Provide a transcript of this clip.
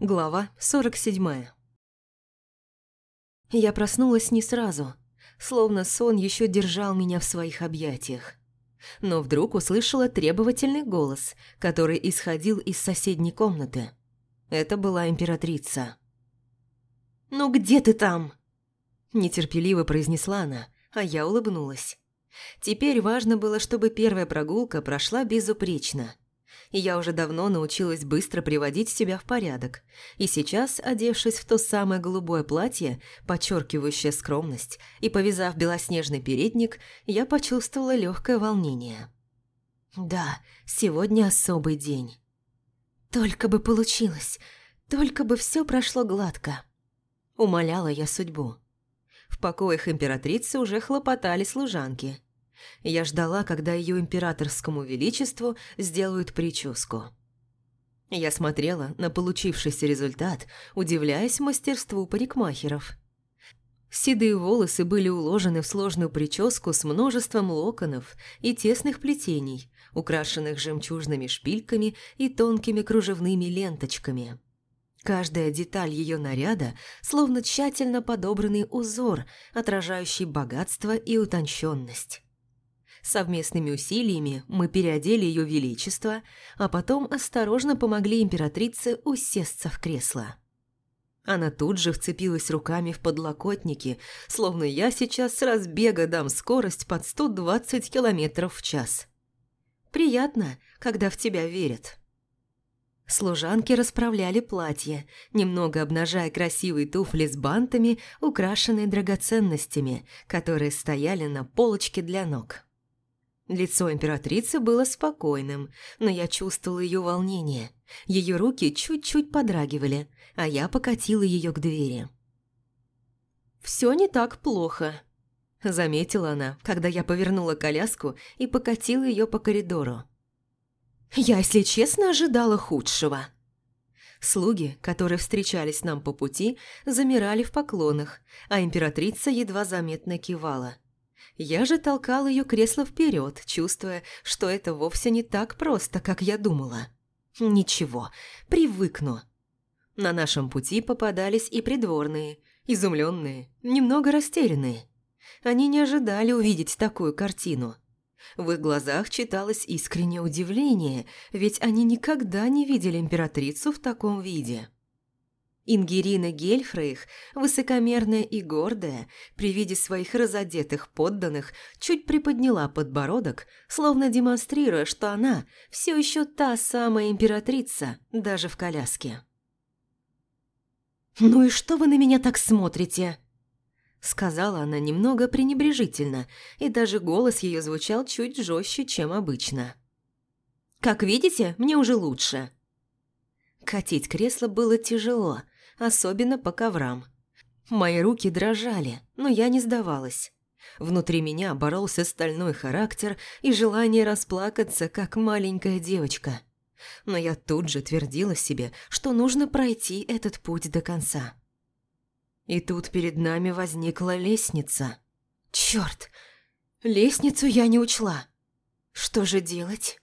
Глава 47 Я проснулась не сразу, словно сон еще держал меня в своих объятиях. Но вдруг услышала требовательный голос, который исходил из соседней комнаты. Это была императрица. «Ну где ты там?» Нетерпеливо произнесла она, а я улыбнулась. Теперь важно было, чтобы первая прогулка прошла безупречно – и я уже давно научилась быстро приводить себя в порядок. И сейчас, одевшись в то самое голубое платье, подчеркивающее скромность, и повязав белоснежный передник, я почувствовала легкое волнение. Да, сегодня особый день. Только бы получилось, только бы все прошло гладко. Умоляла я судьбу. В покоях императрицы уже хлопотали служанки – я ждала, когда ее императорскому величеству сделают прическу. Я смотрела на получившийся результат, удивляясь мастерству парикмахеров. Седые волосы были уложены в сложную прическу с множеством локонов и тесных плетений, украшенных жемчужными шпильками и тонкими кружевными ленточками. Каждая деталь ее наряда словно тщательно подобранный узор, отражающий богатство и утонченность. Совместными усилиями мы переодели ее величество, а потом осторожно помогли императрице усесться в кресло. Она тут же вцепилась руками в подлокотники, словно я сейчас с разбега дам скорость под 120 километров в час. Приятно, когда в тебя верят. Служанки расправляли платье, немного обнажая красивые туфли с бантами, украшенные драгоценностями, которые стояли на полочке для ног. Лицо императрицы было спокойным, но я чувствовала ее волнение. Ее руки чуть-чуть подрагивали, а я покатила ее к двери. «Все не так плохо», – заметила она, когда я повернула коляску и покатила ее по коридору. «Я, если честно, ожидала худшего». Слуги, которые встречались нам по пути, замирали в поклонах, а императрица едва заметно кивала – я же толкал ее кресло вперед, чувствуя, что это вовсе не так просто, как я думала. Ничего, привыкну. На нашем пути попадались и придворные, изумленные, немного растерянные. Они не ожидали увидеть такую картину. В их глазах читалось искреннее удивление, ведь они никогда не видели императрицу в таком виде. Ингерина Гельфрейх, высокомерная и гордая, при виде своих разодетых подданных, чуть приподняла подбородок, словно демонстрируя, что она все еще та самая императрица, даже в коляске. «Ну и что вы на меня так смотрите?» Сказала она немного пренебрежительно, и даже голос ее звучал чуть жестче, чем обычно. «Как видите, мне уже лучше». Катить кресло было тяжело – особенно по коврам. Мои руки дрожали, но я не сдавалась. Внутри меня боролся стальной характер и желание расплакаться, как маленькая девочка. Но я тут же твердила себе, что нужно пройти этот путь до конца. И тут перед нами возникла лестница. Черт! Лестницу я не учла. Что же делать?